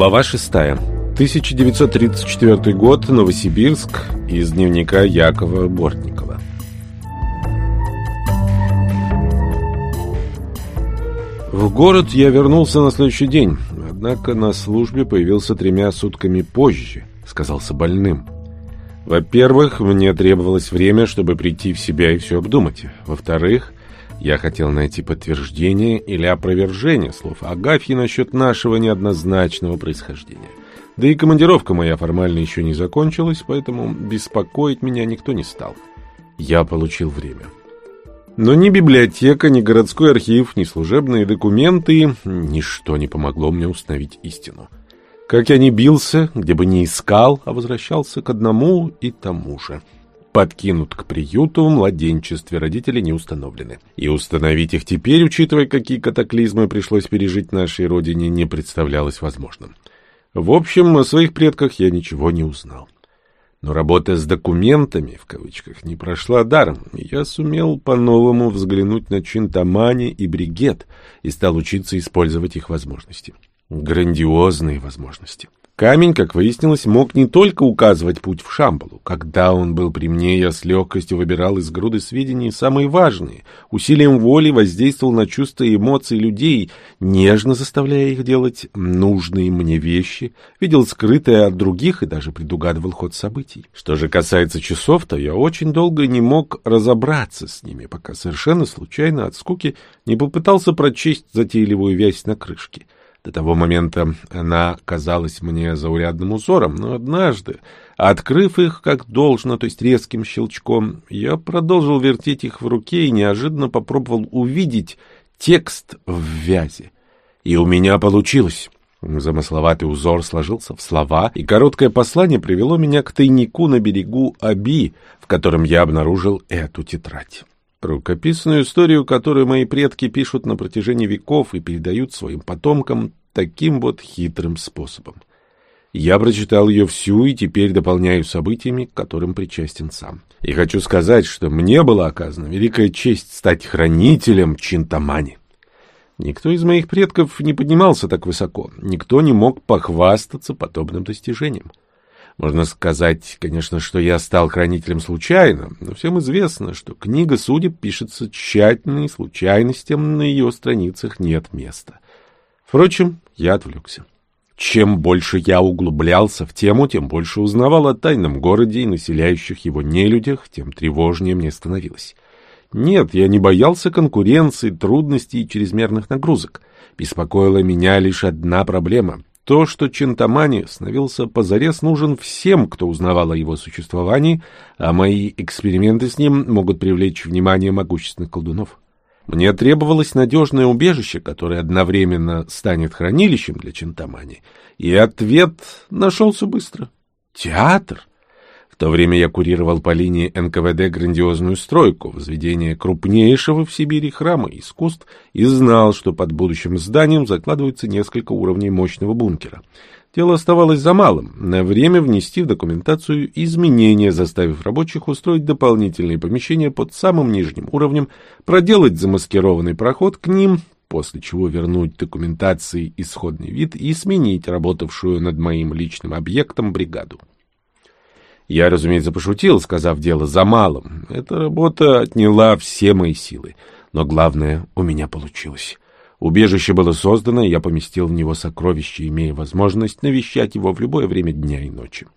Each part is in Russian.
Глава 6. 1934 год. Новосибирск. Из дневника Якова Бортникова. В город я вернулся на следующий день, однако на службе появился тремя сутками позже, сказался больным. Во-первых, мне требовалось время, чтобы прийти в себя и все обдумать. Во-вторых, я хотел найти подтверждение или опровержение слов Агафьи насчет нашего неоднозначного происхождения. Да и командировка моя формально еще не закончилась, поэтому беспокоить меня никто не стал. Я получил время. Но ни библиотека, ни городской архив, ни служебные документы, ничто не помогло мне установить истину. Как я не бился, где бы ни искал, а возвращался к одному и тому же — подкинут к приюту в младенчестве, родители не установлены. И установить их теперь, учитывая, какие катаклизмы пришлось пережить нашей родине, не представлялось возможным. В общем, о своих предках я ничего не узнал. Но работа с документами, в кавычках, не прошла даром, я сумел по-новому взглянуть на Чинтамани и Бригет и стал учиться использовать их возможности. Грандиозные возможности. Камень, как выяснилось, мог не только указывать путь в Шамбалу. Когда он был при мне, я с легкостью выбирал из груды сведений самые важные, усилием воли воздействовал на чувства и эмоции людей, нежно заставляя их делать нужные мне вещи, видел скрытое от других и даже предугадывал ход событий. Что же касается часов, то я очень долго не мог разобраться с ними, пока совершенно случайно от скуки не попытался прочесть затейливую вязь на крышке. До того момента она казалась мне заурядным узором, но однажды, открыв их как должно, то есть резким щелчком, я продолжил вертеть их в руке и неожиданно попробовал увидеть текст в вязи. И у меня получилось. Замысловатый узор сложился в слова, и короткое послание привело меня к тайнику на берегу Аби, в котором я обнаружил эту тетрадь. Рукописную историю, которую мои предки пишут на протяжении веков и передают своим потомкам таким вот хитрым способом. Я прочитал ее всю и теперь дополняю событиями, к которым причастен сам. И хочу сказать, что мне была оказана великая честь стать хранителем Чинтамани. Никто из моих предков не поднимался так высоко, никто не мог похвастаться подобным достижением. Можно сказать, конечно, что я стал хранителем случайно, но всем известно, что книга судеб пишется тщательно, и случайностям на ее страницах нет места. Впрочем, я отвлекся. Чем больше я углублялся в тему, тем больше узнавал о тайном городе и населяющих его нелюдях, тем тревожнее мне становилось. Нет, я не боялся конкуренции, трудностей и чрезмерных нагрузок. Беспокоила меня лишь одна проблема то, что Чентамани становился позарез нужен всем, кто узнавал о его существовании, а мои эксперименты с ним могут привлечь внимание могущественных колдунов. Мне требовалось надежное убежище, которое одновременно станет хранилищем для Чентамани, и ответ нашелся быстро. Театр то время я курировал по линии НКВД грандиозную стройку, возведение крупнейшего в Сибири храма искусств, и знал, что под будущим зданием закладывается несколько уровней мощного бункера. Дело оставалось за малым — на время внести в документацию изменения, заставив рабочих устроить дополнительные помещения под самым нижним уровнем, проделать замаскированный проход к ним, после чего вернуть документации исходный вид и сменить работавшую над моим личным объектом бригаду. Я, разумеется, пошутил, сказав дело за малым. Эта работа отняла все мои силы. Но главное, у меня получилось. Убежище было создано, я поместил в него сокровища, имея возможность навещать его в любое время дня и ночи.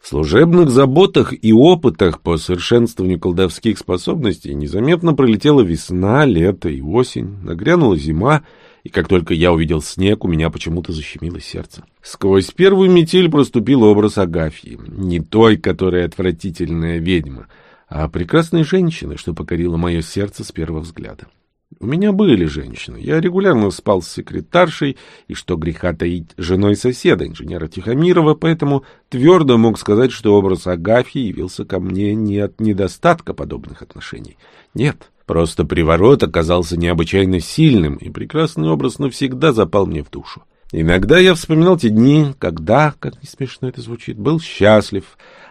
В служебных заботах и опытах по совершенствованию колдовских способностей незаметно пролетела весна, лето и осень, нагрянула зима, и как только я увидел снег, у меня почему-то защемило сердце. Сквозь первую метель проступил образ Агафьи, не той, которая отвратительная ведьма, а прекрасной женщины, что покорила мое сердце с первого взгляда. У меня были женщины. Я регулярно спал с секретаршей, и что греха таить, женой соседа, инженера Тихомирова, поэтому твердо мог сказать, что образ Агафьи явился ко мне не от недостатка подобных отношений. Нет, просто приворот оказался необычайно сильным, и прекрасный образ навсегда запал мне в душу. Иногда я вспоминал те дни, когда, как не смешно это звучит, был счастлив,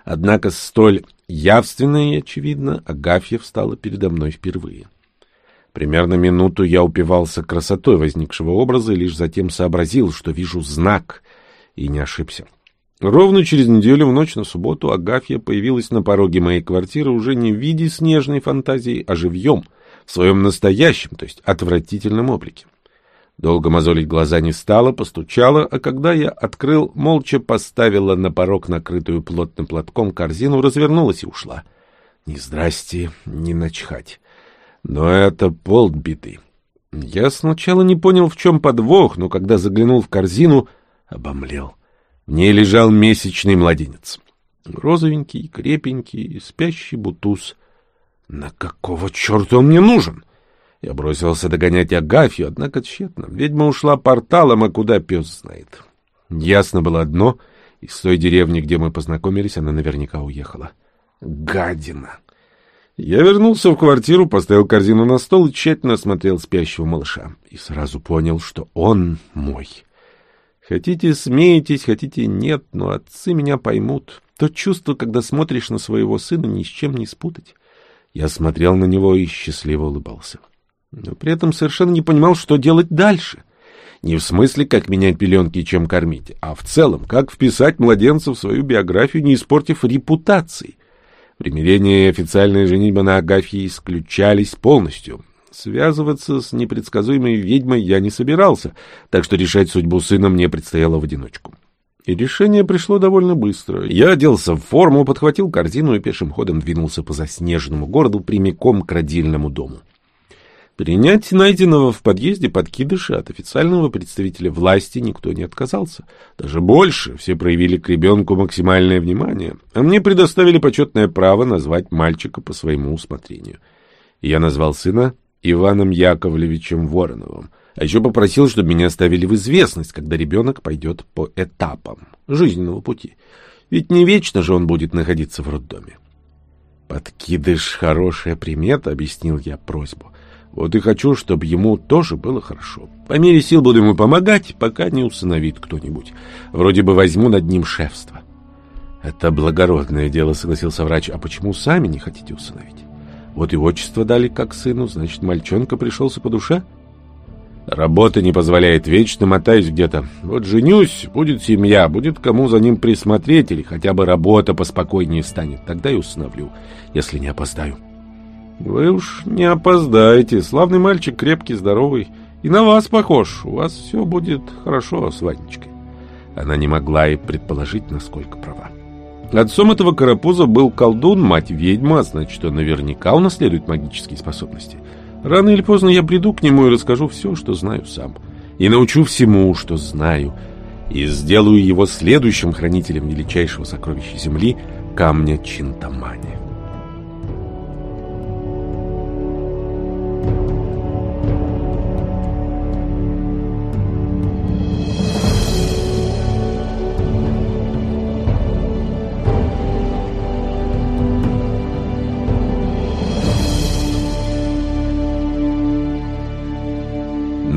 однако столь явственно и очевидно Агафья встала передо мной впервые. Примерно минуту я упивался красотой возникшего образа и лишь затем сообразил, что вижу знак, и не ошибся. Ровно через неделю в ночь на субботу Агафья появилась на пороге моей квартиры уже не в виде снежной фантазии, а живьем, в своем настоящем, то есть отвратительном облике. Долго мозолить глаза не стала, постучала, а когда я открыл, молча поставила на порог накрытую плотным платком корзину, развернулась и ушла. Ни здрасте, ни начхать. Но это полбиты. Я сначала не понял, в чем подвох, но когда заглянул в корзину, обомлел. В ней лежал месячный младенец. Розовенький, крепенький, спящий бутуз. На какого черта он мне нужен? Я бросился догонять Агафью, однако тщетно. Ведьма ушла порталом, а куда пес знает. Ясно было одно — из той деревни, где мы познакомились, она наверняка уехала. Гадина! Я вернулся в квартиру, поставил корзину на стол и тщательно осмотрел спящего малыша. И сразу понял, что он мой. Хотите, смеетесь, хотите, нет, но отцы меня поймут. То чувство, когда смотришь на своего сына, ни с чем не спутать. Я смотрел на него и счастливо улыбался. Но при этом совершенно не понимал, что делать дальше. Не в смысле, как менять пеленки и чем кормить, а в целом, как вписать младенца в свою биографию, не испортив репутации. Примирение и официальная женитьба на Агафье исключались полностью. Связываться с непредсказуемой ведьмой я не собирался, так что решать судьбу сына мне предстояло в одиночку. И решение пришло довольно быстро. Я оделся в форму, подхватил корзину и пешим ходом двинулся по заснеженному городу прямиком к родильному дому. Принять найденного в подъезде подкидыша от официального представителя власти никто не отказался. Даже больше, все проявили к ребенку максимальное внимание, а мне предоставили почетное право назвать мальчика по своему усмотрению. Я назвал сына Иваном Яковлевичем Вороновым, а еще попросил, чтобы меня оставили в известность, когда ребенок пойдет по этапам жизненного пути. Ведь не вечно же он будет находиться в роддоме. «Подкидыш — хорошая примета», — объяснил я просьбу. Вот и хочу, чтобы ему тоже было хорошо. По мере сил буду ему помогать, пока не усыновит кто-нибудь. Вроде бы возьму над ним шефство. Это благородное дело, согласился врач. А почему сами не хотите усыновить? Вот и отчество дали как сыну, значит, мальчонка пришелся по душе? Работа не позволяет, вечно мотаюсь где-то. Вот женюсь, будет семья, будет кому за ним присмотреть, или хотя бы работа поспокойнее станет. Тогда и усыновлю, если не опоздаю. Вы уж не опоздаете. Славный мальчик, крепкий, здоровый. И на вас похож. У вас все будет хорошо с Ванечкой. Она не могла и предположить, насколько права. Отцом этого карапуза был колдун, мать ведьма, значит, он наверняка унаследует магические способности. Рано или поздно я приду к нему и расскажу все, что знаю сам. И научу всему, что знаю. И сделаю его следующим хранителем величайшего сокровища Земли — камня Чинтамани.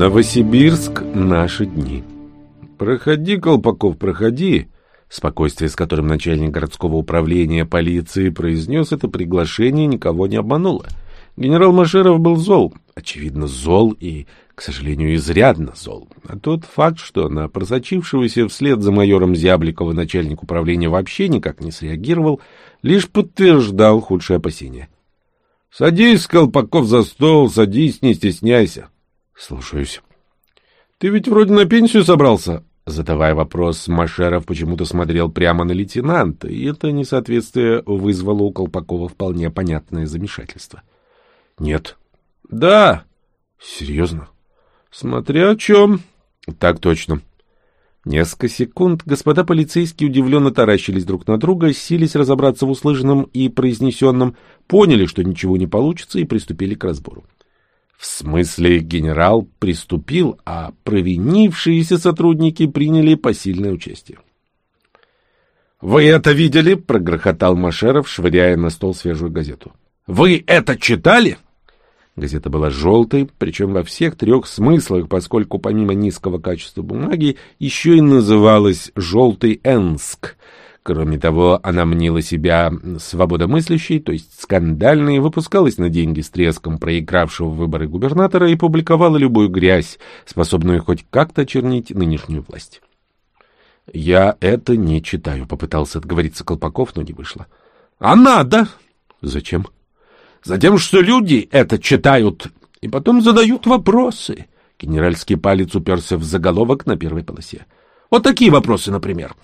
Новосибирск. Наши дни. Проходи, Колпаков, проходи. Спокойствие, с которым начальник городского управления полиции произнес это приглашение, никого не обмануло. Генерал Машеров был зол. Очевидно, зол и, к сожалению, изрядно зол. А тот факт, что на просочившегося вслед за майором Зябликова начальник управления вообще никак не среагировал, лишь подтверждал худшие опасения. — Садись, Колпаков, за стол, садись, не стесняйся. Слушаюсь. Ты ведь вроде на пенсию собрался? Задавая вопрос, Машеров почему-то смотрел прямо на лейтенанта, и это несоответствие вызвало у Колпакова вполне понятное замешательство. — Нет. — Да. — Серьезно? — Смотря о чем. — Так точно. Несколько секунд господа полицейские удивленно таращились друг на друга, сились разобраться в услышанном и произнесенном, поняли, что ничего не получится, и приступили к разбору. В смысле, генерал приступил, а провинившиеся сотрудники приняли посильное участие. «Вы это видели?» — прогрохотал Машеров, швыряя на стол свежую газету. «Вы это читали?» Газета была желтой, причем во всех трех смыслах, поскольку помимо низкого качества бумаги еще и называлась «желтый Энск», Кроме того, она мнила себя свободомыслящей, то есть скандальной, выпускалась на деньги с треском проигравшего выборы губернатора и публиковала любую грязь, способную хоть как-то очернить нынешнюю власть. «Я это не читаю», — попытался отговориться Колпаков, но не вышло. «А надо!» «Зачем?» «Затем, что люди это читают и потом задают вопросы». Генеральский палец уперся в заголовок на первой полосе. «Вот такие вопросы, например».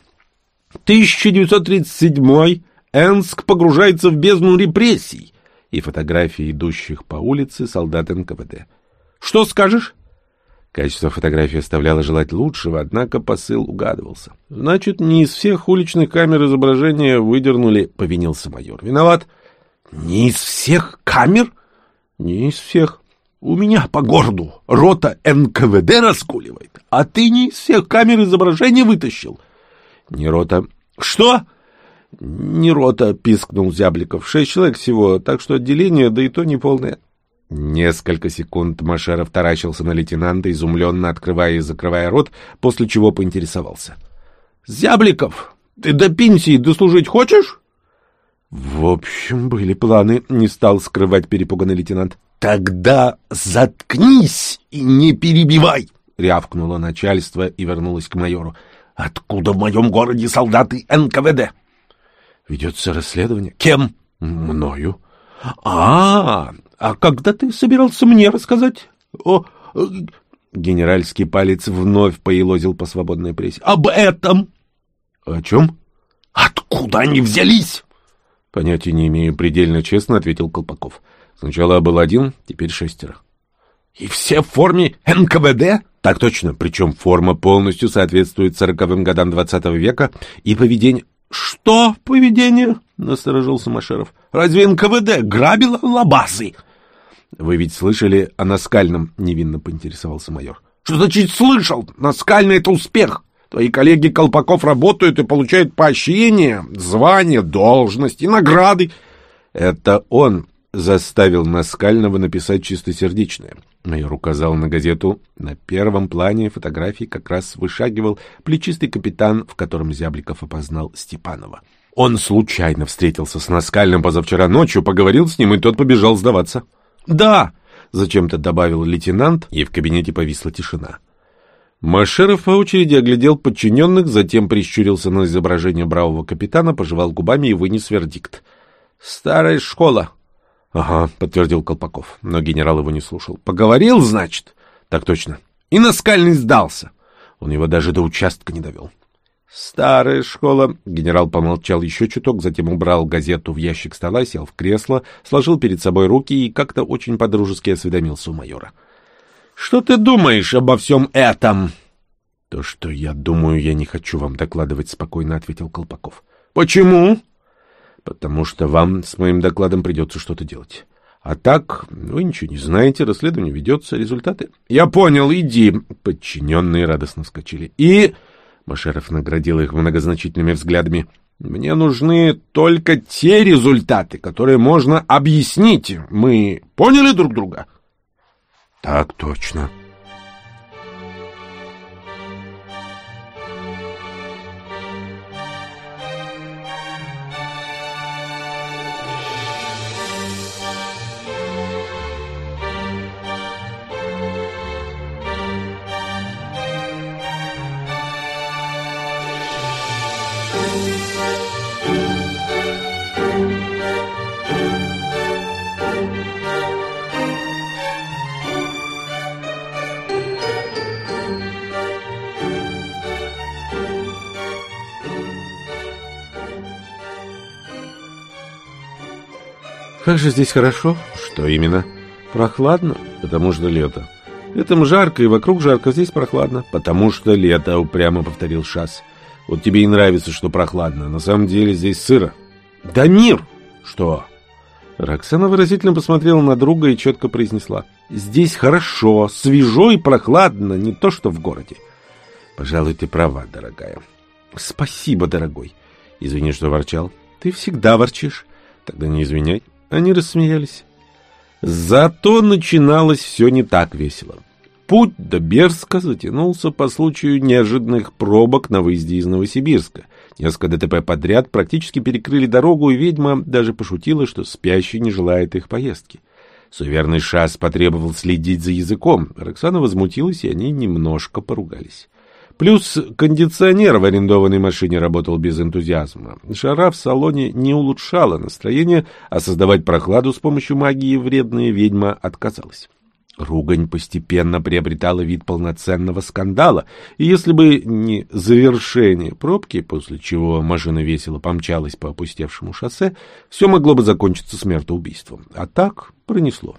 1937 Энск погружается в бездну репрессий. И фотографии идущих по улице солдат НКВД. Что скажешь? Качество фотографии оставляло желать лучшего, однако посыл угадывался. Значит, не из всех уличных камер изображения выдернули, повинился майор. Виноват. Не из всех камер? Не из всех. У меня по городу рота НКВД раскуливает, а ты не из всех камер изображения вытащил. Не рота. Что? Не рота, пискнул Зябликов. Шесть человек всего, так что отделение, да и то не полное. Несколько секунд Машеров таращился на лейтенанта, изумленно открывая и закрывая рот, после чего поинтересовался. «Зябликов, ты до пенсии дослужить хочешь?» «В общем, были планы», — не стал скрывать перепуганный лейтенант. «Тогда заткнись и не перебивай!» — рявкнуло начальство и вернулось к майору. Откуда в моем городе солдаты НКВД? Ведется расследование. Кем? Мною. А, а когда ты собирался мне рассказать? О, генеральский палец вновь поелозил по свободной прессе. Об этом. О чем? Откуда они взялись? Понятия не имею, предельно честно ответил Колпаков. Сначала был один, теперь шестеро. И все в форме НКВД? Так точно, причем форма полностью соответствует сороковым годам двадцатого века и поведение... Что поведение? Насторожился Машеров. Разве НКВД грабило лабазы? Вы ведь слышали о Наскальном? Невинно поинтересовался майор. Что значит слышал? Наскальный — это успех. Твои коллеги Колпаков работают и получают поощрения, звания, должности, награды. Это он заставил Наскального написать чистосердечное. Майор указал на газету. На первом плане фотографии как раз вышагивал плечистый капитан, в котором Зябликов опознал Степанова. Он случайно встретился с Наскальным позавчера ночью, поговорил с ним, и тот побежал сдаваться. «Да!» — зачем-то добавил лейтенант, и в кабинете повисла тишина. Машеров по очереди оглядел подчиненных, затем прищурился на изображение бравого капитана, пожевал губами и вынес вердикт. «Старая школа. Ага, подтвердил Колпаков, но генерал его не слушал. Поговорил, значит? Так точно. И Наскальный сдался. Он его даже до участка не довел. Старая школа. Генерал помолчал еще чуток, затем убрал газету в ящик стола, сел в кресло, сложил перед собой руки и как-то очень подружески осведомился у майора. Что ты думаешь обо всем этом? То, что я думаю, я не хочу вам докладывать, спокойно ответил Колпаков. Почему? Потому что вам с моим докладом придется что-то делать. А так, вы ничего не знаете, расследование ведется, результаты... — Я понял, иди! Подчиненные радостно вскочили. — И... — Машеров наградил их многозначительными взглядами. — Мне нужны только те результаты, которые можно объяснить. Мы поняли друг друга? — Так точно. — Как же здесь хорошо? Что именно? Прохладно, потому что лето. Летом жарко, и вокруг жарко, здесь прохладно. Потому что лето, упрямо повторил Шас. Вот тебе и нравится, что прохладно. На самом деле здесь сыро. Да мир! Что? Роксана выразительно посмотрела на друга и четко произнесла. Здесь хорошо, свежо и прохладно, не то что в городе. Пожалуй, ты права, дорогая. Спасибо, дорогой. Извини, что ворчал. Ты всегда ворчишь. Тогда не извиняй. Они рассмеялись. Зато начиналось все не так весело. Путь до Берска затянулся по случаю неожиданных пробок на выезде из Новосибирска. Несколько ДТП подряд практически перекрыли дорогу, и ведьма даже пошутила, что спящий не желает их поездки. Суверный шас потребовал следить за языком. Роксана возмутилась, и они немножко поругались. Плюс кондиционер в арендованной машине работал без энтузиазма. Жара в салоне не улучшала настроение, а создавать прохладу с помощью магии вредная ведьма отказалась. Ругань постепенно приобретала вид полноценного скандала, и если бы не завершение пробки, после чего машина весело помчалась по опустевшему шоссе, все могло бы закончиться смертоубийством. А так пронесло.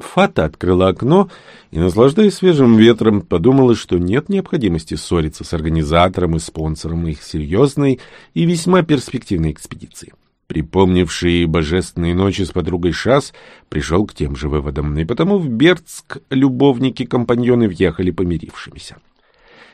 Фата открыла окно и, наслаждаясь свежим ветром, подумала, что нет необходимости ссориться с организатором и спонсором их серьезной и весьма перспективной экспедиции. Припомнивший божественные ночи с подругой Шас, пришел к тем же выводам, и потому в Бердск любовники-компаньоны въехали помирившимися.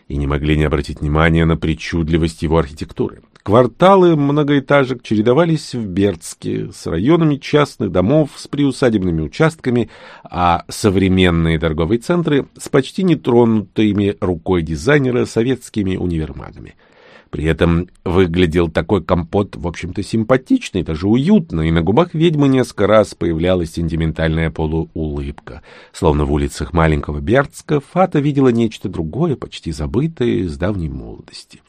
И не могли не обратить внимания на причудливость его архитектуры. Кварталы многоэтажек чередовались в Бердске с районами частных домов с приусадебными участками, а современные торговые центры с почти нетронутыми рукой дизайнера советскими универмагами — при этом выглядел такой компот, в общем-то, симпатичный, даже уютно, и на губах ведьмы несколько раз появлялась сентиментальная полуулыбка. Словно в улицах маленького Бердска Фата видела нечто другое, почти забытое с давней молодости.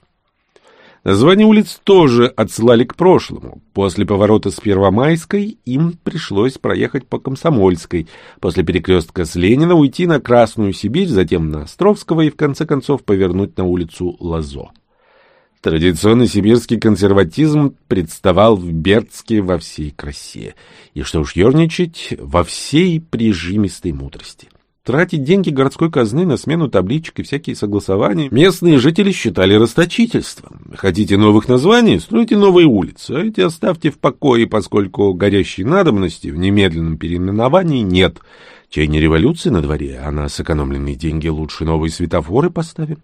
Названия улиц тоже отсылали к прошлому. После поворота с Первомайской им пришлось проехать по Комсомольской, после перекрестка с Ленина уйти на Красную Сибирь, затем на Островского и в конце концов повернуть на улицу Лазо. Традиционный сибирский консерватизм представал в Бердске во всей красе. И что уж ерничать, во всей прижимистой мудрости. Тратить деньги городской казны на смену табличек и всякие согласования местные жители считали расточительством. Хотите новых названий? Стройте новые улицы, а эти оставьте в покое, поскольку горящей надобности в немедленном переименовании нет. Чай не революция на дворе, а на сэкономленные деньги лучше новые светофоры поставим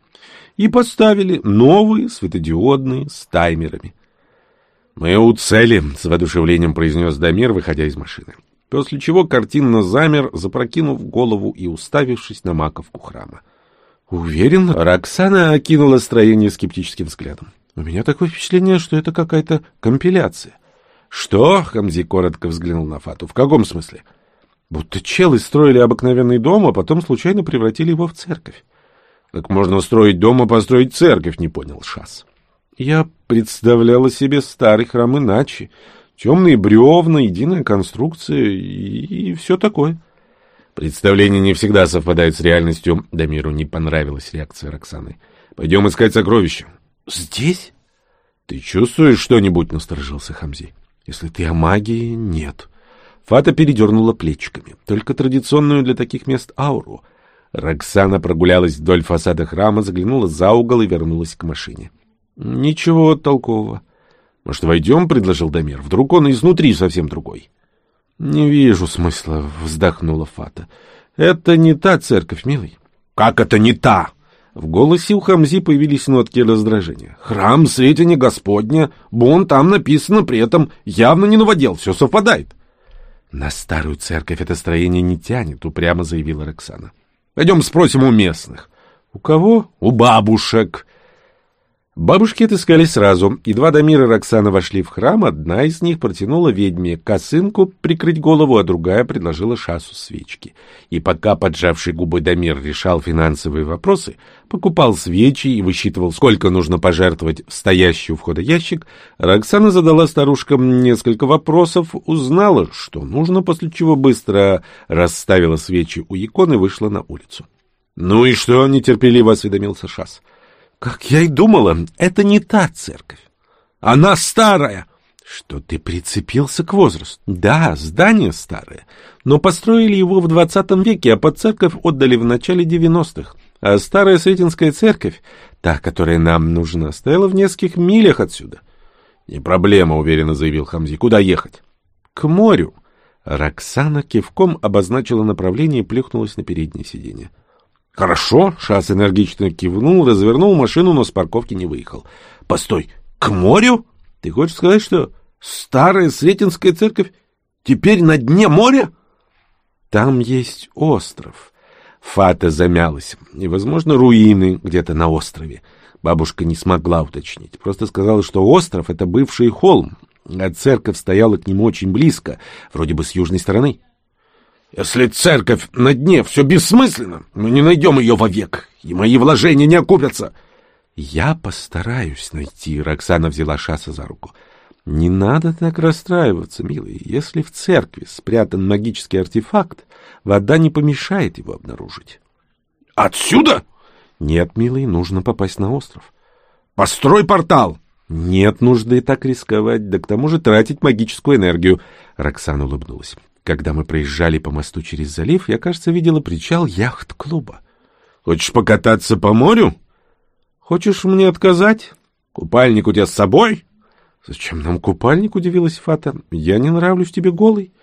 и поставили новые светодиодные с таймерами. «Мы у цели», — с воодушевлением произнес Дамир, выходя из машины. После чего картинно замер, запрокинув голову и уставившись на маковку храма. «Уверен?» — Роксана окинула строение скептическим взглядом. «У меня такое впечатление, что это какая-то компиляция». «Что?» — Хамзи коротко взглянул на Фату. «В каком смысле?» «Будто челы строили обыкновенный дом, а потом случайно превратили его в церковь. Как можно строить дом и построить церковь, не понял Шас. Я представляла себе старый храм иначе. Темные бревна, единая конструкция и, и все такое. Представление не всегда совпадает с реальностью. Дамиру не понравилась реакция Роксаны. Пойдем искать сокровища. Здесь? Ты чувствуешь что-нибудь? Насторожился Хамзи. Если ты о магии, нет. Фата передернула плечиками. Только традиционную для таких мест ауру — Роксана прогулялась вдоль фасада храма, заглянула за угол и вернулась к машине. «Ничего толкового». «Может, войдем?» — предложил Дамир. «Вдруг он изнутри совсем другой». «Не вижу смысла», — вздохнула Фата. «Это не та церковь, милый». «Как это не та?» В голосе у Хамзи появились нотки раздражения. «Храм Святения Господня, бон там написано, при этом явно не новодел, все совпадает». «На старую церковь это строение не тянет», — упрямо заявила Роксана. Пойдем спросим у местных. У кого? У бабушек. Бабушки отыскались сразу. Едва Дамир и Роксана вошли в храм, одна из них протянула ведьме косынку прикрыть голову, а другая предложила шасу свечки. И пока поджавший губы Дамир решал финансовые вопросы, покупал свечи и высчитывал, сколько нужно пожертвовать в стоящий у входа ящик, Роксана задала старушкам несколько вопросов, узнала, что нужно, после чего быстро расставила свечи у иконы и вышла на улицу. — Ну и что? — нетерпеливо осведомился Шас. — как я и думала, это не та церковь. Она старая. Что ты прицепился к возрасту? Да, здание старое, но построили его в двадцатом веке, а под церковь отдали в начале девяностых. А старая Сретенская церковь, та, которая нам нужна, стояла в нескольких милях отсюда. Не проблема, уверенно заявил Хамзи. Куда ехать? К морю. Роксана кивком обозначила направление и плюхнулась на переднее сиденье. Хорошо, Шас энергично кивнул, развернул машину, но с парковки не выехал. Постой, к морю? Ты хочешь сказать, что старая Сретенская церковь теперь на дне моря? Там есть остров. Фата замялась. И, возможно, руины где-то на острове. Бабушка не смогла уточнить, просто сказала, что остров — это бывший холм, а церковь стояла к нему очень близко, вроде бы с южной стороны. «Если церковь на дне, все бессмысленно, мы не найдем ее вовек, и мои вложения не окупятся». «Я постараюсь найти», — Роксана взяла Шаса за руку. «Не надо так расстраиваться, милый. Если в церкви спрятан магический артефакт, вода не помешает его обнаружить». «Отсюда?» «Нет, милый, нужно попасть на остров». «Построй портал!» «Нет нужды так рисковать, да к тому же тратить магическую энергию», — Роксана улыбнулась. «Когда мы проезжали по мосту через залив, я, кажется, видела причал яхт-клуба». «Хочешь покататься по морю?» «Хочешь мне отказать? Купальник у тебя с собой?» «Зачем нам купальник?» — удивилась Фата. «Я не нравлюсь тебе голый».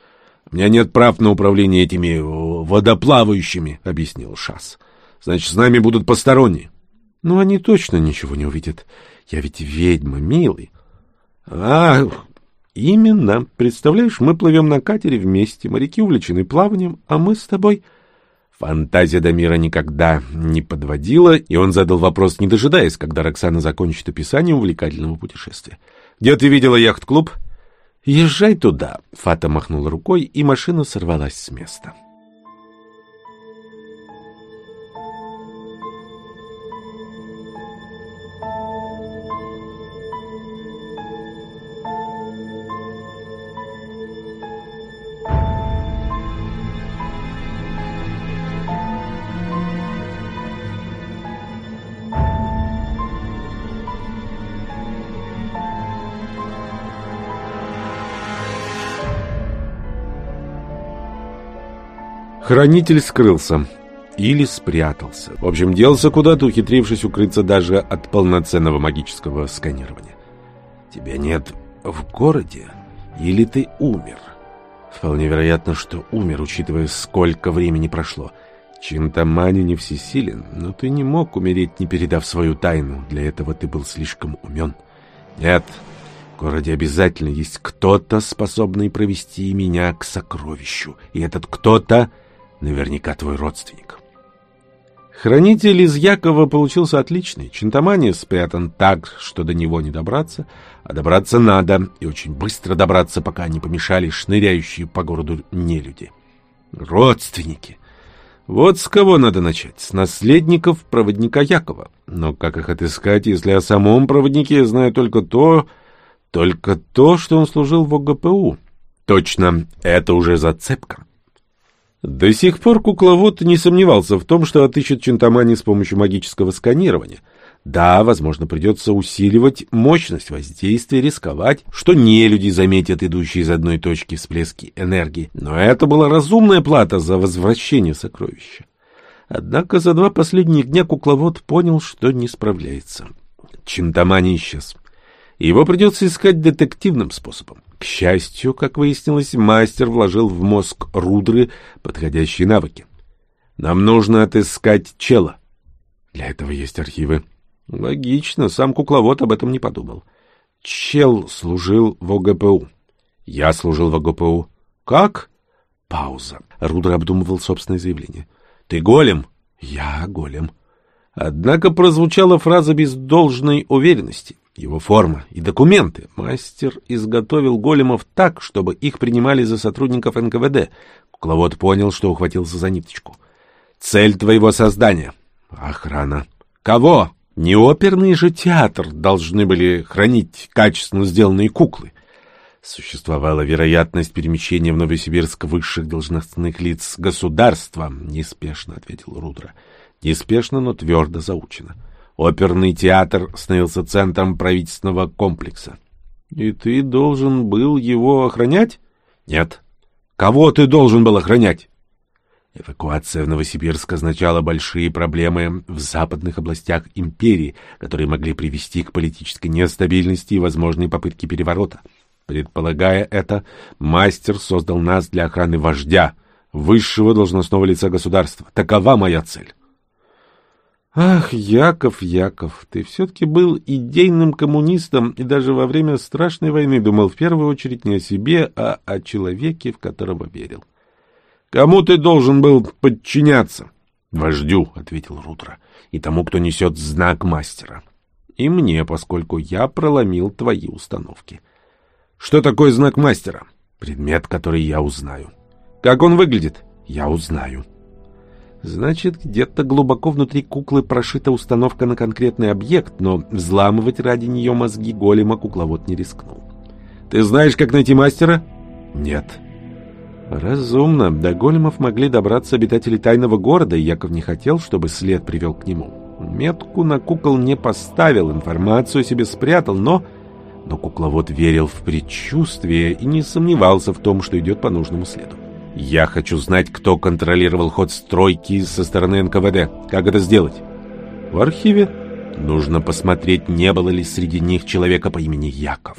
«У меня нет прав на управление этими водоплавающими», — объяснил Шас. «Значит, с нами будут посторонние». «Ну, они точно ничего не увидят. Я ведь ведьма, милый». «А, именно. Представляешь, мы плывем на катере вместе, моряки увлечены плаванием, а мы с тобой...» Фантазия Дамира никогда не подводила, и он задал вопрос, не дожидаясь, когда Роксана закончит описание увлекательного путешествия. «Где ты видела яхт-клуб?» «Езжай туда», — Фата махнула рукой, и машина сорвалась с места. Хранитель скрылся. Или спрятался. В общем, делся куда-то, ухитрившись укрыться даже от полноценного магического сканирования. Тебя нет в городе? Или ты умер? Вполне вероятно, что умер, учитывая, сколько времени прошло. Чинтамани не всесилен, но ты не мог умереть, не передав свою тайну. Для этого ты был слишком умен. Нет, в городе обязательно есть кто-то, способный провести меня к сокровищу. И этот кто-то Наверняка твой родственник. Хранитель из Якова получился отличный. Чинтамани спрятан так, что до него не добраться, а добраться надо, и очень быстро добраться, пока не помешали шныряющие по городу нелюди. Родственники. Вот с кого надо начать? С наследников проводника Якова. Но как их отыскать, если о самом проводнике я знаю только то, только то, что он служил в ОГПУ? Точно, это уже зацепка. До сих пор кукловод не сомневался в том, что отыщет Чинтамани с помощью магического сканирования. Да, возможно, придется усиливать мощность воздействия, рисковать, что не люди заметят идущие из одной точки всплески энергии. Но это была разумная плата за возвращение сокровища. Однако за два последних дня кукловод понял, что не справляется. Чинтамани исчез. Его придется искать детективным способом. К счастью, как выяснилось, мастер вложил в мозг Рудры подходящие навыки. Нам нужно отыскать чела. Для этого есть архивы. Логично, сам кукловод об этом не подумал. Чел служил в ОГПУ. Я служил в ОГПУ. Как? Пауза. Рудра обдумывал собственное заявление. Ты голем? Я голем. Однако прозвучала фраза без должной уверенности. Его форма и документы. Мастер изготовил големов так, чтобы их принимали за сотрудников НКВД. Кукловод понял, что ухватился за ниточку. Цель твоего создания. Охрана. Кого? Не оперный же театр должны были хранить качественно сделанные куклы. Существовала вероятность перемещения в Новосибирск высших должностных лиц государства, неспешно ответил Рудра. Неспешно, но твердо заучено. Оперный театр становился центром правительственного комплекса. И ты должен был его охранять? Нет. Кого ты должен был охранять? Эвакуация в Новосибирск означала большие проблемы в западных областях империи, которые могли привести к политической нестабильности и возможной попытке переворота. Предполагая это, мастер создал нас для охраны вождя, высшего должностного лица государства. Такова моя цель. Ах, Яков, Яков, ты все-таки был идейным коммунистом и даже во время страшной войны думал в первую очередь не о себе, а о человеке, в которого верил. Кому ты должен был подчиняться? Вождю, ответил Рутро, и тому, кто несет знак мастера. И мне, поскольку я проломил твои установки. Что такое знак мастера? Предмет, который я узнаю. Как он выглядит? Я узнаю. Значит, где-то глубоко внутри куклы прошита установка на конкретный объект, но взламывать ради нее мозги голема кукловод не рискнул. Ты знаешь, как найти мастера? Нет. Разумно. До големов могли добраться обитатели тайного города, и Яков не хотел, чтобы след привел к нему. Метку на кукол не поставил, информацию себе спрятал, но... Но кукловод верил в предчувствие и не сомневался в том, что идет по нужному следу. Я хочу знать, кто контролировал ход стройки со стороны НКВД. Как это сделать? В архиве. Нужно посмотреть, не было ли среди них человека по имени Яков.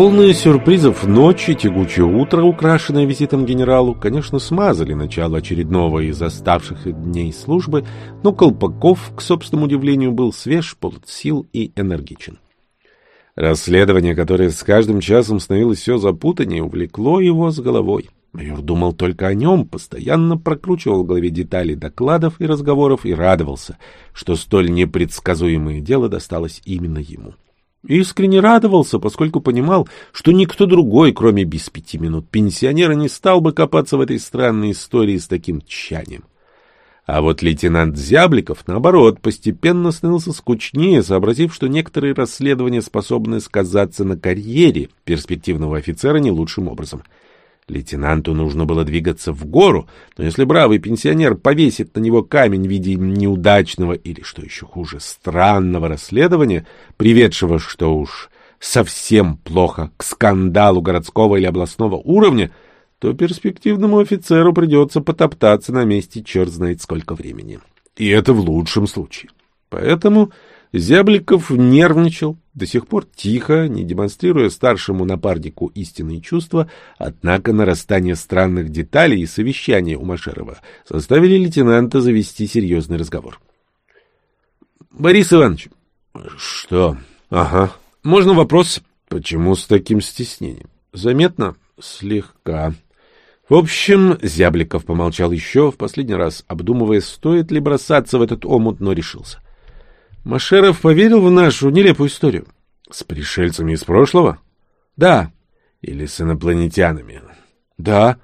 Полные сюрпризов ночи, тягучее утро, украшенное визитом генералу, конечно, смазали начало очередного из оставшихся дней службы, но Колпаков, к собственному удивлению, был свеж, полон сил и энергичен. Расследование, которое с каждым часом становилось все запутаннее, увлекло его с головой. Майор думал только о нем, постоянно прокручивал в голове детали докладов и разговоров и радовался, что столь непредсказуемое дело досталось именно ему. Искренне радовался, поскольку понимал, что никто другой, кроме без пяти минут пенсионера, не стал бы копаться в этой странной истории с таким тщанием. А вот лейтенант Зябликов, наоборот, постепенно становился скучнее, сообразив, что некоторые расследования способны сказаться на карьере перспективного офицера не лучшим образом — Лейтенанту нужно было двигаться в гору, но если бравый пенсионер повесит на него камень в виде неудачного или, что еще хуже, странного расследования, приведшего, что уж совсем плохо, к скандалу городского или областного уровня, то перспективному офицеру придется потоптаться на месте черт знает сколько времени. И это в лучшем случае. Поэтому Зябликов нервничал, до сих пор тихо, не демонстрируя старшему напарнику истинные чувства, однако нарастание странных деталей и совещания у Машерова заставили лейтенанта завести серьезный разговор. — Борис Иванович. — Что? — Ага. — Можно вопрос? — Почему с таким стеснением? — Заметно? — Слегка. В общем, Зябликов помолчал еще, в последний раз обдумывая, стоит ли бросаться в этот омут, но решился. — Машеров поверил в нашу нелепую историю. С пришельцами из прошлого? Да. Или с инопланетянами? Да.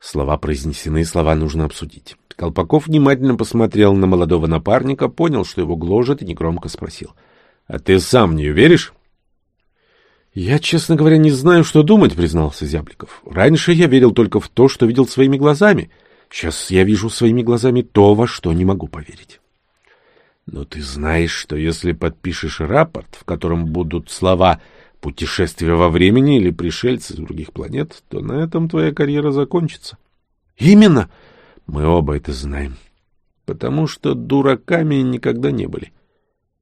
Слова произнесены, слова нужно обсудить. Колпаков внимательно посмотрел на молодого напарника, понял, что его гложет, и негромко спросил. — А ты сам не веришь? — Я, честно говоря, не знаю, что думать, — признался Зябликов. — Раньше я верил только в то, что видел своими глазами. Сейчас я вижу своими глазами то, во что не могу поверить. Но ты знаешь, что если подпишешь рапорт, в котором будут слова «путешествие во времени» или «пришельцы с других планет», то на этом твоя карьера закончится. Именно! Мы оба это знаем. Потому что дураками никогда не были.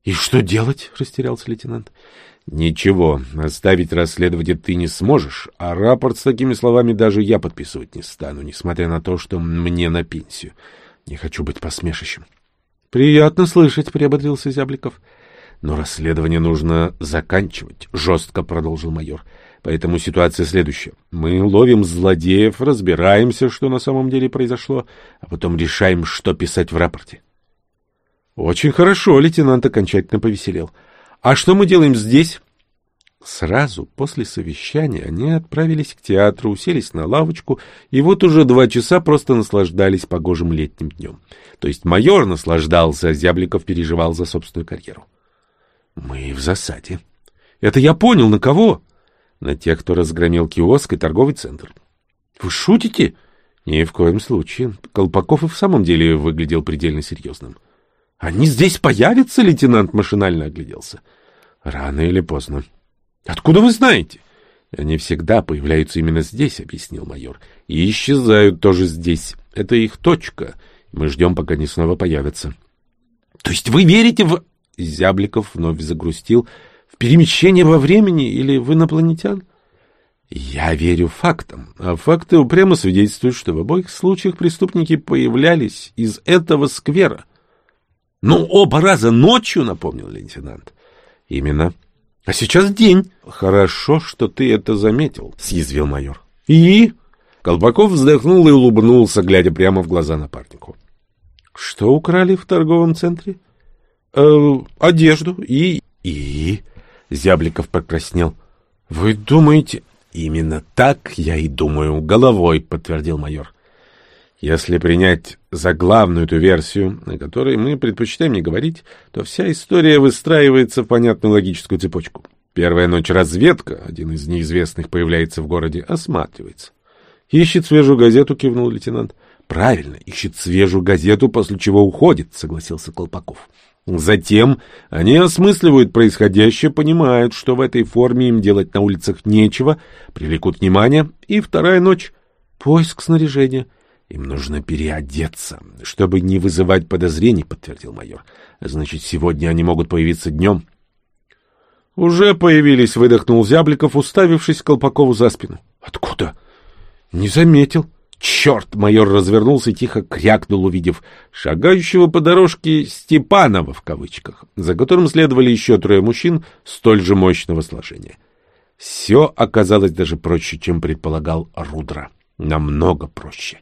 И что делать? — растерялся лейтенант. Ничего, оставить расследование ты не сможешь, а рапорт с такими словами даже я подписывать не стану, несмотря на то, что мне на пенсию. Не хочу быть посмешищем. Приятно слышать, приободрился Зябликов. Но расследование нужно заканчивать, жестко продолжил майор. Поэтому ситуация следующая. Мы ловим злодеев, разбираемся, что на самом деле произошло, а потом решаем, что писать в рапорте. Очень хорошо, лейтенант окончательно повеселел. А что мы делаем здесь? Сразу после совещания они отправились к театру, уселись на лавочку, и вот уже два часа просто наслаждались погожим летним днем. То есть майор наслаждался, а Зябликов переживал за собственную карьеру. Мы в засаде. Это я понял, на кого? На тех, кто разгромил киоск и торговый центр. Вы шутите? Ни в коем случае. Колпаков и в самом деле выглядел предельно серьезным. Они здесь появятся? Лейтенант машинально огляделся. Рано или поздно. Откуда вы знаете? Они всегда появляются именно здесь, объяснил майор. И исчезают тоже здесь. Это их точка. Мы ждем, пока они снова появятся. То есть вы верите в... Зябликов вновь загрустил. В перемещение во времени или в инопланетян? Я верю фактам, а факты упрямо свидетельствуют, что в обоих случаях преступники появлялись из этого сквера. — Ну, оба раза ночью, — напомнил лейтенант. — Именно. — А сейчас день. — Хорошо, что ты это заметил, — съязвил майор. — И? Колпаков вздохнул и улыбнулся, глядя прямо в глаза напарнику. — Что украли в торговом центре? Э, — Одежду и... — И? — Зябликов покраснел. — Вы думаете... Именно так я и думаю, головой, подтвердил майор. Если принять за главную эту версию, о которой мы предпочитаем не говорить, то вся история выстраивается в понятную логическую цепочку. Первая ночь разведка, один из неизвестных появляется в городе, осматривается. Ищет свежую газету, кивнул лейтенант. Правильно, ищет свежую газету, после чего уходит, согласился Колпаков. Затем они осмысливают происходящее, понимают, что в этой форме им делать на улицах нечего, привлекут внимание, и вторая ночь — поиск снаряжения. Им нужно переодеться, чтобы не вызывать подозрений, подтвердил майор. Значит, сегодня они могут появиться днем. Уже появились, выдохнул Зябликов, уставившись Колпакову за спину. Откуда? Не заметил. «Черт!» — майор развернулся и тихо крякнул, увидев шагающего по дорожке Степанова в кавычках, за которым следовали еще трое мужчин столь же мощного сложения. Все оказалось даже проще, чем предполагал Рудра. Намного проще.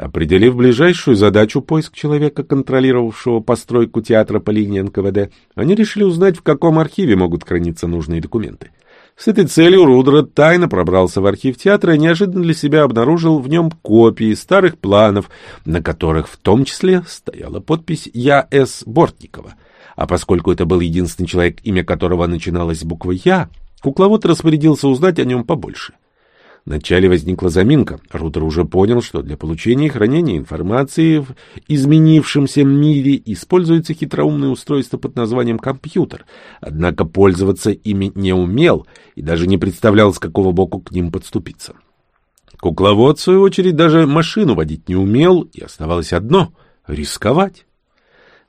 Определив ближайшую задачу поиск человека, контролировавшего постройку театра по линии НКВД, они решили узнать, в каком архиве могут храниться нужные документы. С этой целью Рудро тайно пробрался в архив театра и неожиданно для себя обнаружил в нем копии старых планов, на которых в том числе стояла подпись «Я. С. Бортникова». А поскольку это был единственный человек, имя которого начиналось с буквы «Я», кукловод распорядился узнать о нем побольше. Вначале возникла заминка. Рутер уже понял, что для получения и хранения информации в изменившемся мире используется хитроумное устройство под названием компьютер. Однако пользоваться ими не умел и даже не представлял, с какого боку к ним подступиться. Кукловод, в свою очередь, даже машину водить не умел, и оставалось одно — рисковать.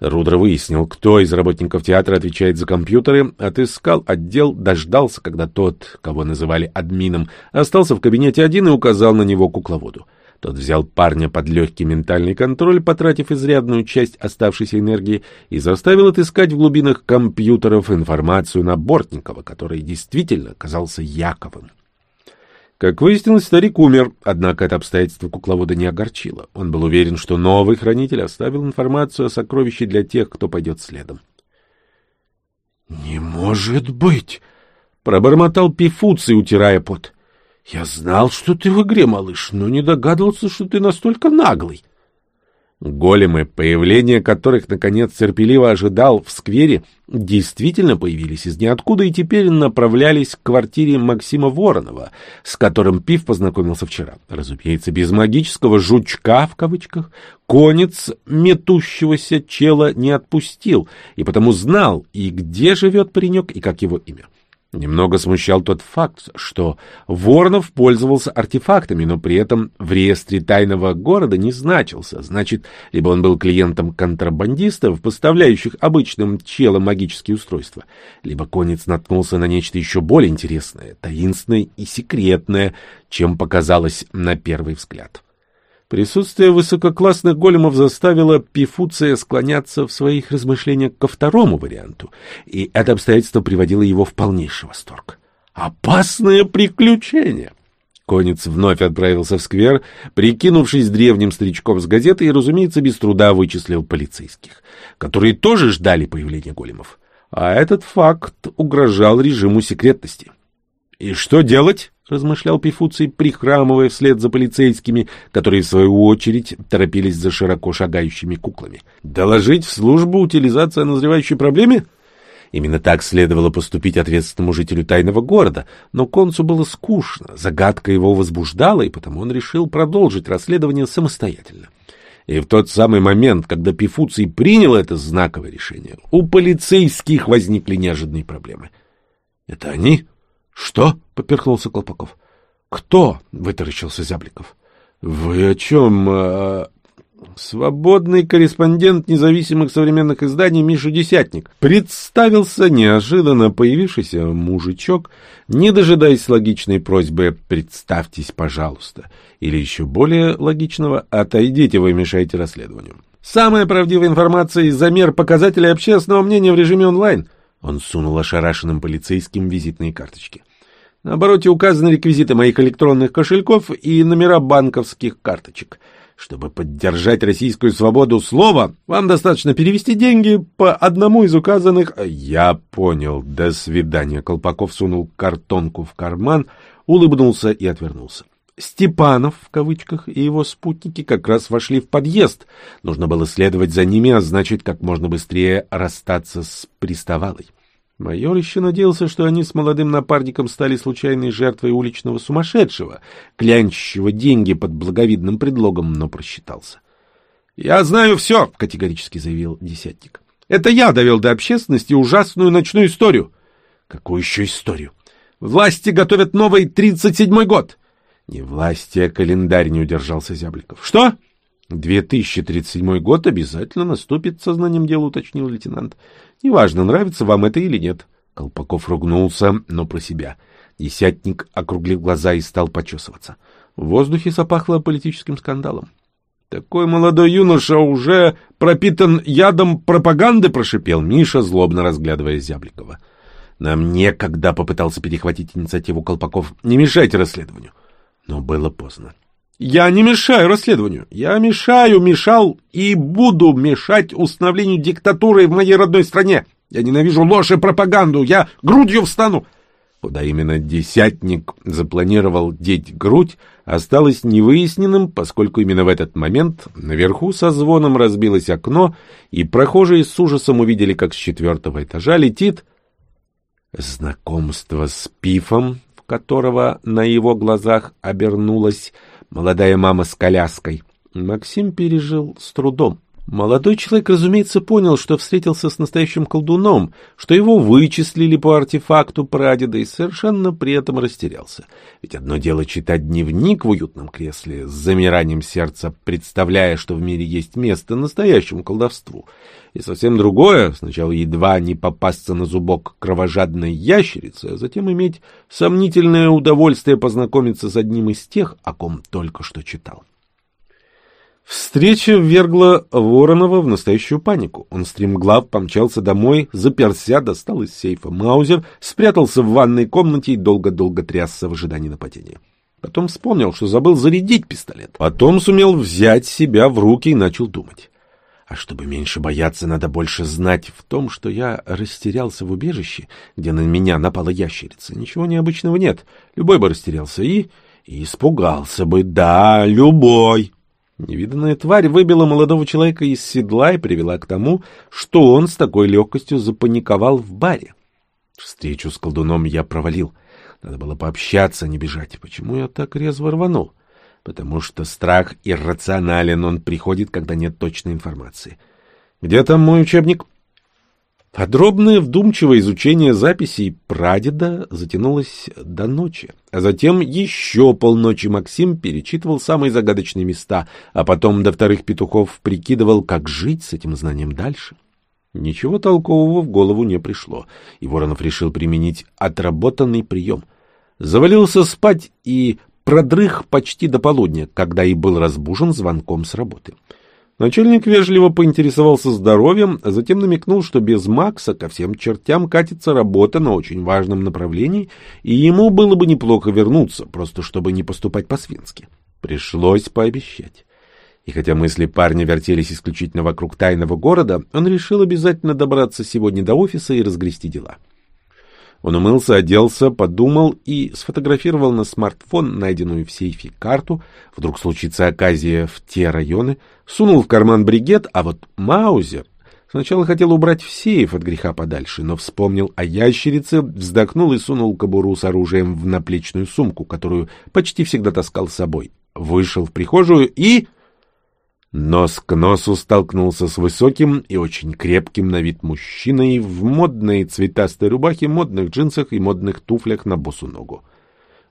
Рудро выяснил, кто из работников театра отвечает за компьютеры, отыскал отдел, дождался, когда тот, кого называли админом, остался в кабинете один и указал на него кукловоду. Тот взял парня под легкий ментальный контроль, потратив изрядную часть оставшейся энергии, и заставил отыскать в глубинах компьютеров информацию на Бортникова, который действительно оказался Яковым. Как выяснилось, старик умер, однако это обстоятельство кукловода не огорчило. Он был уверен, что новый хранитель оставил информацию о сокровище для тех, кто пойдет следом. — Не может быть! — пробормотал Пифуций, утирая пот. — Я знал, что ты в игре, малыш, но не догадывался, что ты настолько наглый. Големы, появление которых, наконец, терпеливо ожидал в сквере, действительно появились из ниоткуда и теперь направлялись к квартире Максима Воронова, с которым Пив познакомился вчера. Разумеется, без магического «жучка» в кавычках конец метущегося чела не отпустил, и потому знал, и где живет паренек, и как его имя. Немного смущал тот факт, что Воронов пользовался артефактами, но при этом в реестре тайного города не значился. Значит, либо он был клиентом контрабандистов, поставляющих обычным челом магические устройства, либо конец наткнулся на нечто еще более интересное, таинственное и секретное, чем показалось на первый взгляд. Присутствие высококлассных големов заставило Пифуция склоняться в своих размышлениях ко второму варианту, и это обстоятельство приводило его в полнейший восторг. «Опасное приключение!» Конец вновь отправился в сквер, прикинувшись древним старичком с газетой и, разумеется, без труда вычислил полицейских, которые тоже ждали появления големов. А этот факт угрожал режиму секретности. «И что делать?» — размышлял Пифуций, прихрамывая вслед за полицейскими, которые, в свою очередь, торопились за широко шагающими куклами. «Доложить в службу утилизации о назревающей проблеме?» Именно так следовало поступить ответственному жителю тайного города, но концу было скучно, загадка его возбуждала, и потому он решил продолжить расследование самостоятельно. И в тот самый момент, когда Пифуций принял это знаковое решение, у полицейских возникли неожиданные проблемы. «Это они?» Что? — поперхнулся Колпаков. — Кто? — вытаращился Зябликов. — Вы о чем? А... Свободный корреспондент независимых современных изданий Миша Десятник. Представился неожиданно появившийся мужичок, не дожидаясь логичной просьбы «представьтесь, пожалуйста», или еще более логичного «отойдите, вы мешаете расследованию». Самая правдивая информация и замер показателей общественного мнения в режиме онлайн. Он сунул ошарашенным полицейским визитные карточки. На обороте указаны реквизиты моих электронных кошельков и номера банковских карточек — чтобы поддержать российскую свободу слова, вам достаточно перевести деньги по одному из указанных... Я понял. До свидания. Колпаков сунул картонку в карман, улыбнулся и отвернулся. Степанов, в кавычках, и его спутники как раз вошли в подъезд. Нужно было следовать за ними, а значит, как можно быстрее расстаться с приставалой. Майор еще надеялся, что они с молодым напарником стали случайной жертвой уличного сумасшедшего, клянчащего деньги под благовидным предлогом, но просчитался. — Я знаю все, — категорически заявил Десятник. — Это я довел до общественности ужасную ночную историю. — Какую еще историю? — Власти готовят новый тридцать седьмой год. — Не власти, а календарь не удержался Зябликов. — Что? — 2037 год обязательно наступит, сознанием дела уточнил лейтенант. Неважно, нравится вам это или нет. Колпаков ругнулся, но про себя. Десятник округлил глаза и стал почесываться. В воздухе запахло политическим скандалом. Такой молодой юноша уже пропитан ядом пропаганды, прошипел Миша, злобно разглядывая Зябликова. Нам некогда попытался перехватить инициативу Колпаков. Не мешайте расследованию. Но было поздно. Я не мешаю расследованию. Я мешаю, мешал и буду мешать установлению диктатуры в моей родной стране. Я ненавижу ложь и пропаганду. Я грудью встану. Куда именно десятник запланировал деть грудь, осталось невыясненным, поскольку именно в этот момент наверху со звоном разбилось окно, и прохожие с ужасом увидели, как с четвертого этажа летит знакомство с Пифом, которого на его глазах обернулась молодая мама с коляской. Максим пережил с трудом. Молодой человек, разумеется, понял, что встретился с настоящим колдуном, что его вычислили по артефакту прадеда и совершенно при этом растерялся. Ведь одно дело читать дневник в уютном кресле с замиранием сердца, представляя, что в мире есть место настоящему колдовству, и совсем другое — сначала едва не попасться на зубок кровожадной ящерицы, а затем иметь сомнительное удовольствие познакомиться с одним из тех, о ком только что читал. Встреча ввергла Воронова в настоящую панику. Он стремглав помчался домой, заперся, достал из сейфа маузер, спрятался в ванной комнате и долго-долго трясся в ожидании нападения. Потом вспомнил, что забыл зарядить пистолет. Потом сумел взять себя в руки и начал думать. А чтобы меньше бояться, надо больше знать в том, что я растерялся в убежище, где на меня напала ящерица. Ничего необычного нет. Любой бы растерялся и... и испугался бы. Да, любой. Невиданная тварь выбила молодого человека из седла и привела к тому, что он с такой легкостью запаниковал в баре. Встречу с колдуном я провалил. Надо было пообщаться, не бежать. Почему я так резво рванул? Потому что страх иррационален, он приходит, когда нет точной информации. Где там мой учебник? Подробное вдумчивое изучение записей прадеда затянулось до ночи, а затем еще полночи Максим перечитывал самые загадочные места, а потом до вторых петухов прикидывал, как жить с этим знанием дальше. Ничего толкового в голову не пришло, и Воронов решил применить отработанный прием. Завалился спать и продрых почти до полудня, когда и был разбужен звонком с работы. Начальник вежливо поинтересовался здоровьем, а затем намекнул, что без Макса ко всем чертям катится работа на очень важном направлении, и ему было бы неплохо вернуться, просто чтобы не поступать по-свински. Пришлось пообещать. И хотя мысли парня вертелись исключительно вокруг тайного города, он решил обязательно добраться сегодня до офиса и разгрести дела. Он умылся, оделся, подумал и сфотографировал на смартфон найденную в сейфе карту, вдруг случится оказия в те районы, сунул в карман бригет, а вот Маузер сначала хотел убрать в сейф от греха подальше, но вспомнил о ящерице, вздохнул и сунул кобуру с оружием в наплечную сумку, которую почти всегда таскал с собой. Вышел в прихожую и... Нос к носу столкнулся с высоким и очень крепким на вид мужчиной в модной цветастой рубахе, модных джинсах и модных туфлях на босу ногу.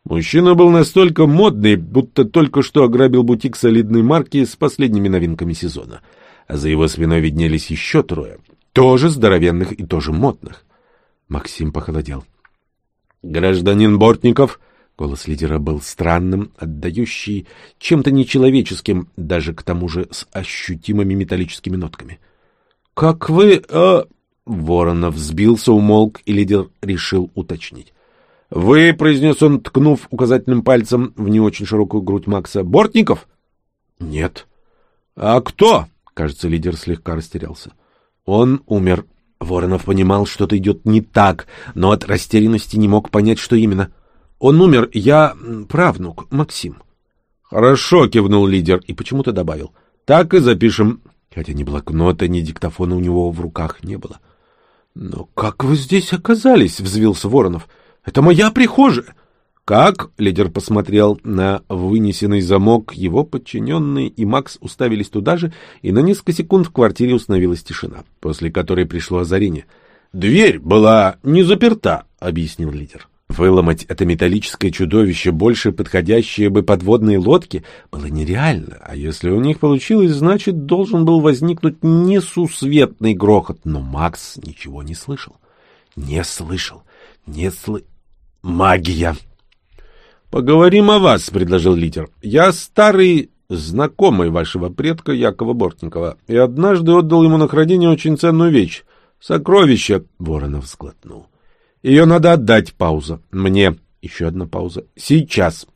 Мужчина был настолько модный, будто только что ограбил бутик солидной марки с последними новинками сезона. А за его спиной виднелись еще трое, тоже здоровенных и тоже модных. Максим похолодел. «Гражданин Бортников!» Голос лидера был странным, отдающий чем-то нечеловеческим, даже к тому же с ощутимыми металлическими нотками. «Как вы...» э... Воронов взбился, умолк, и лидер решил уточнить. «Вы», — произнес он, ткнув указательным пальцем в не очень широкую грудь Макса, — «Бортников?» «Нет». «А кто?» — кажется, лидер слегка растерялся. «Он умер». Воронов понимал, что-то идет не так, но от растерянности не мог понять, что именно. Он умер, я правнук, Максим. Хорошо, кивнул лидер и почему-то добавил. Так и запишем. Хотя ни блокнота, ни диктофона у него в руках не было. Но как вы здесь оказались? взвился Воронов. Это моя прихожая. Как? Лидер посмотрел на вынесенный замок, его подчиненные и Макс уставились туда же, и на несколько секунд в квартире установилась тишина, после которой пришло озарение. Дверь была не заперта, объяснил лидер. Выломать это металлическое чудовище, больше подходящее бы подводные лодки, было нереально, а если у них получилось, значит, должен был возникнуть несусветный грохот, но Макс ничего не слышал. Не слышал, не сл... Магия! «Поговорим о вас», — предложил лидер. «Я старый знакомый вашего предка Якова Бортникова, и однажды отдал ему на хранение очень ценную вещь — сокровище», — Воронов сглотнул. Ее надо отдать. Пауза. Мне. Еще одна пауза. Сейчас.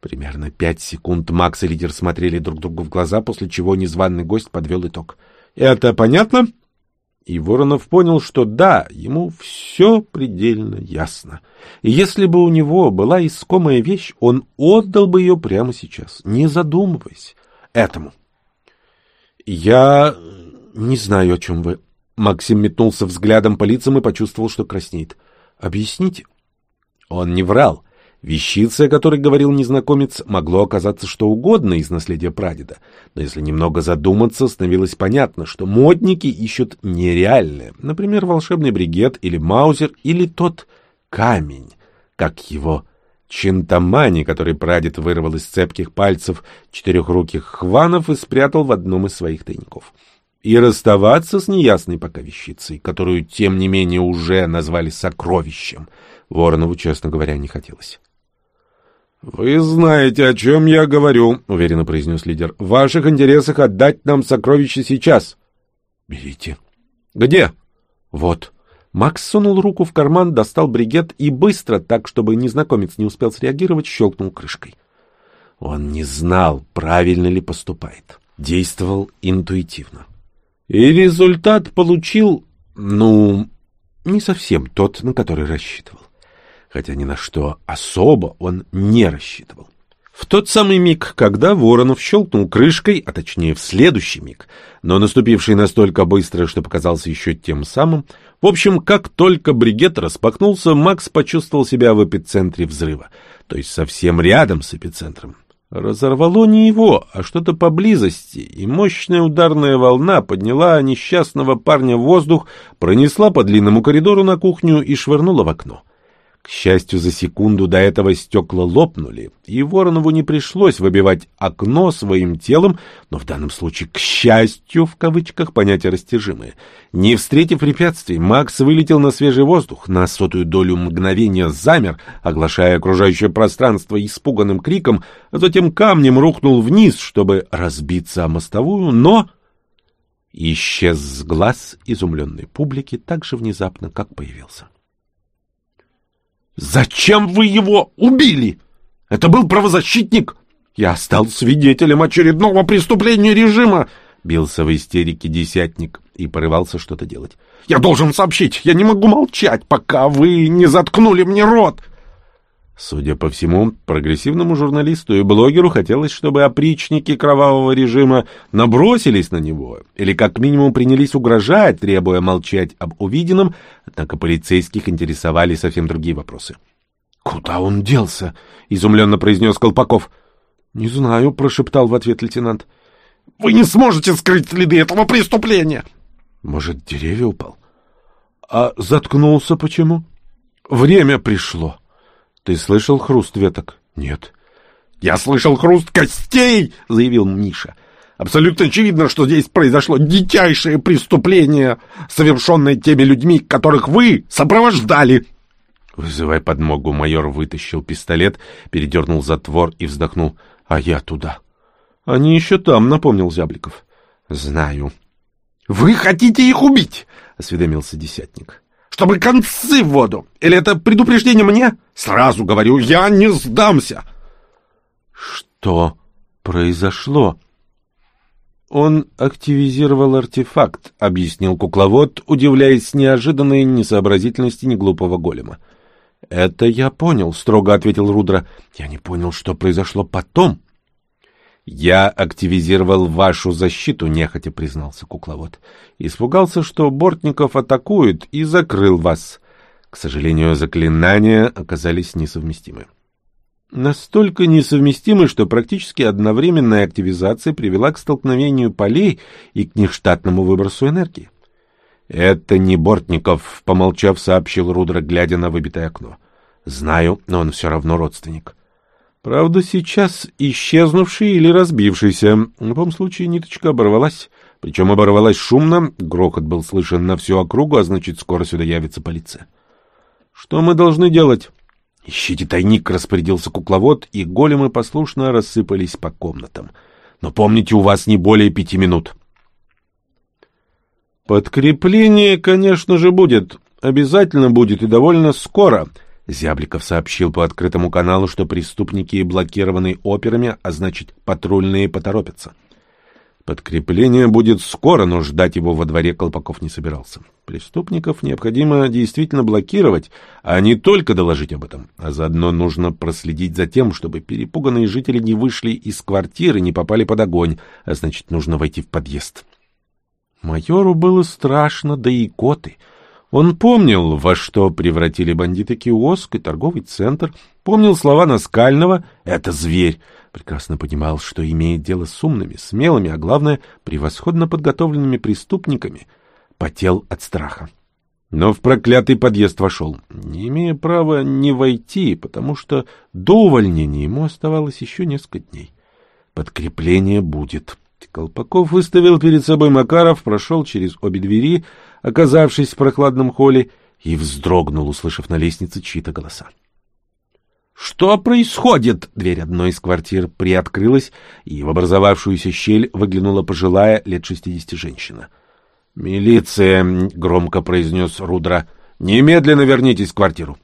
Примерно пять секунд Макс и лидер смотрели друг другу в глаза, после чего незваный гость подвел итог. «Это понятно?» И Воронов понял, что да, ему все предельно ясно. И если бы у него была искомая вещь, он отдал бы ее прямо сейчас, не задумываясь этому. «Я не знаю, о чем вы», Максим метнулся взглядом по лицам и почувствовал, что краснеет. «Объясните». Он не врал. Вещица, о которой говорил незнакомец, могло оказаться что угодно из наследия прадеда. Но если немного задуматься, становилось понятно, что модники ищут нереальное. Например, волшебный бригет или маузер, или тот камень, как его Чинтамани, который прадед вырвал из цепких пальцев четырехруких хванов и спрятал в одном из своих тайников и расставаться с неясной пока вещицей, которую, тем не менее, уже назвали сокровищем, Воронову, честно говоря, не хотелось. «Вы знаете, о чем я говорю», — уверенно произнес лидер. «В ваших интересах отдать нам сокровище сейчас». «Берите». «Где?» «Вот». Макс сунул руку в карман, достал бригет и быстро, так, чтобы незнакомец не успел среагировать, щелкнул крышкой. Он не знал, правильно ли поступает. Действовал интуитивно. И результат получил, ну, не совсем тот, на который рассчитывал. Хотя ни на что особо он не рассчитывал. В тот самый миг, когда Воронов щелкнул крышкой, а точнее в следующий миг, но наступивший настолько быстро, что показался еще тем самым, в общем, как только бригет распахнулся, Макс почувствовал себя в эпицентре взрыва, то есть совсем рядом с эпицентром. Разорвало не его, а что-то поблизости, и мощная ударная волна подняла несчастного парня в воздух, пронесла по длинному коридору на кухню и швырнула в окно. К счастью, за секунду до этого стекла лопнули, и Воронову не пришлось выбивать окно своим телом, но в данном случае, к счастью, в кавычках, понятие растяжимое. Не встретив препятствий, Макс вылетел на свежий воздух, на сотую долю мгновения замер, оглашая окружающее пространство испуганным криком, а затем камнем рухнул вниз, чтобы разбиться о мостовую, но... Исчез с глаз изумленной публики так же внезапно, как появился. «Зачем вы его убили? Это был правозащитник! Я стал свидетелем очередного преступления режима!» Бился в истерике десятник и порывался что-то делать. «Я должен сообщить! Я не могу молчать, пока вы не заткнули мне рот!» Судя по всему, прогрессивному журналисту и блогеру хотелось, чтобы опричники кровавого режима набросились на него или как минимум принялись угрожать, требуя молчать об увиденном, однако полицейских интересовали совсем другие вопросы. «Куда он делся?» — изумленно произнес Колпаков. «Не знаю», — прошептал в ответ лейтенант. Вы не сможете скрыть следы этого преступления. Может, деревья упал? А заткнулся почему? Время пришло. Ты слышал хруст веток? Нет. Я слышал хруст костей, заявил Миша. Абсолютно очевидно, что здесь произошло дичайшее преступление, совершенное теми людьми, которых вы сопровождали. Вызывай подмогу. Майор вытащил пистолет, передернул затвор и вздохнул. А я туда. Они еще там, напомнил Зябликов. Знаю. Вы хотите их убить? Осведомился десятник. Чтобы концы в воду. Или это предупреждение мне? Сразу говорю, я не сдамся. Что произошло? Он активизировал артефакт, объяснил кукловод, удивляясь неожиданной несообразительности неглупого голема. Это я понял, строго ответил Рудра. Я не понял, что произошло потом. Я активизировал вашу защиту, нехотя признался кукловод. Испугался, что Бортников атакует, и закрыл вас. К сожалению, заклинания оказались несовместимы. Настолько несовместимы, что практически одновременная активизация привела к столкновению полей и к нештатному выбросу энергии. «Это не Бортников», — помолчав, сообщил Рудра, глядя на выбитое окно. «Знаю, но он все равно родственник». Правда, сейчас исчезнувший или разбившийся. В любом случае, ниточка оборвалась. Причем оборвалась шумно, грохот был слышен на всю округу, а значит, скоро сюда явится полиция. «Что мы должны делать?» «Ищите тайник», — распорядился кукловод, и големы послушно рассыпались по комнатам. «Но помните, у вас не более пяти минут». «Подкрепление, конечно же, будет. Обязательно будет и довольно скоро», — Зябликов сообщил по открытому каналу, что преступники блокированы операми, а значит, патрульные поторопятся. Подкрепление будет скоро, но ждать его во дворе Колпаков не собирался. Преступников необходимо действительно блокировать, а не только доложить об этом. А заодно нужно проследить за тем, чтобы перепуганные жители не вышли из квартиры, не попали под огонь, а значит, нужно войти в подъезд. Майору было страшно, да и коты. Он помнил, во что превратили бандиты киоск и торговый центр, помнил слова Наскального «это зверь», прекрасно понимал, что имеет дело с умными, смелыми, а главное, превосходно подготовленными преступниками, потел от страха. Но в проклятый подъезд вошел, не имея права не войти, потому что до увольнения ему оставалось еще несколько дней. Подкрепление будет. Колпаков выставил перед собой Макаров, прошел через обе двери, оказавшись в прохладном холле, и вздрогнул, услышав на лестнице чьи-то голоса. «Что происходит?» Дверь одной из квартир приоткрылась, и в образовавшуюся щель выглянула пожилая, лет шестидесяти женщина. «Милиция!» — громко произнес Рудра. «Немедленно вернитесь в квартиру!»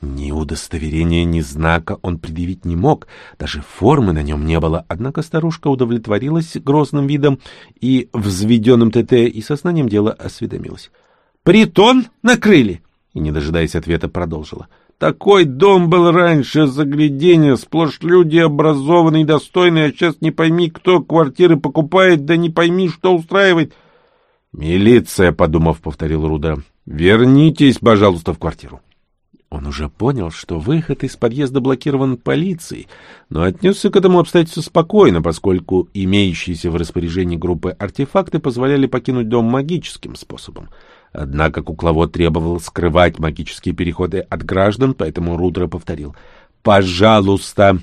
Ни удостоверения, ни знака он предъявить не мог, даже формы на нем не было, однако старушка удовлетворилась грозным видом и взведенным ТТ и сознанием дела осведомилась. «Притон накрыли!» и, не дожидаясь ответа, продолжила. — такой дом был раньше, загляденье, сплошь люди образованные и достойные, а сейчас не пойми, кто квартиры покупает, да не пойми, что устраивает. — Милиция, — подумав, повторил Руда, — вернитесь, пожалуйста, в квартиру. Он уже понял, что выход из подъезда блокирован полицией, но отнесся к этому обстоятельству спокойно, поскольку имеющиеся в распоряжении группы артефакты позволяли покинуть дом магическим способом. Однако кукловод требовал скрывать магические переходы от граждан, поэтому Рудра повторил. «Пожалуйста!»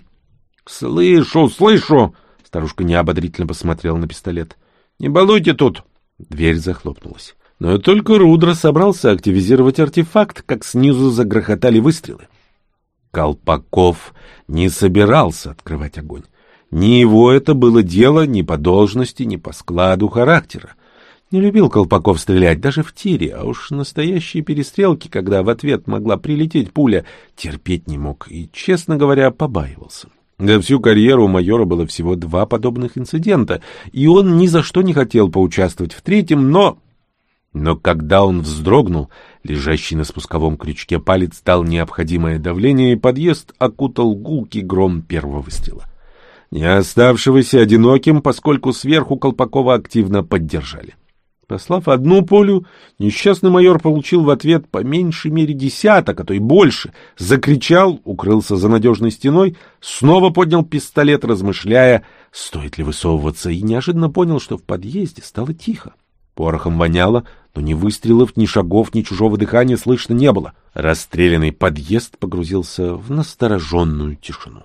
«Слышу, слышу!» Старушка неободрительно посмотрела на пистолет. «Не балуйте тут!» Дверь захлопнулась. Но только Рудра собрался активизировать артефакт, как снизу загрохотали выстрелы. Колпаков не собирался открывать огонь. Ни его это было дело ни по должности, ни по складу характера. Не любил Колпаков стрелять даже в тире, а уж настоящие перестрелки, когда в ответ могла прилететь пуля, терпеть не мог и, честно говоря, побаивался. За всю карьеру у майора было всего два подобных инцидента, и он ни за что не хотел поучаствовать в третьем, но... Но когда он вздрогнул, лежащий на спусковом крючке палец дал необходимое давление, и подъезд окутал гулкий гром первого выстрела. Не оставшегося одиноким, поскольку сверху Колпакова активно поддержали. Послав одну пулю, несчастный майор получил в ответ по меньшей мере десяток, а то и больше. Закричал, укрылся за надежной стеной, снова поднял пистолет, размышляя, стоит ли высовываться, и неожиданно понял, что в подъезде стало тихо. Порохом воняло, но ни выстрелов, ни шагов, ни чужого дыхания слышно не было. Расстрелянный подъезд погрузился в настороженную тишину.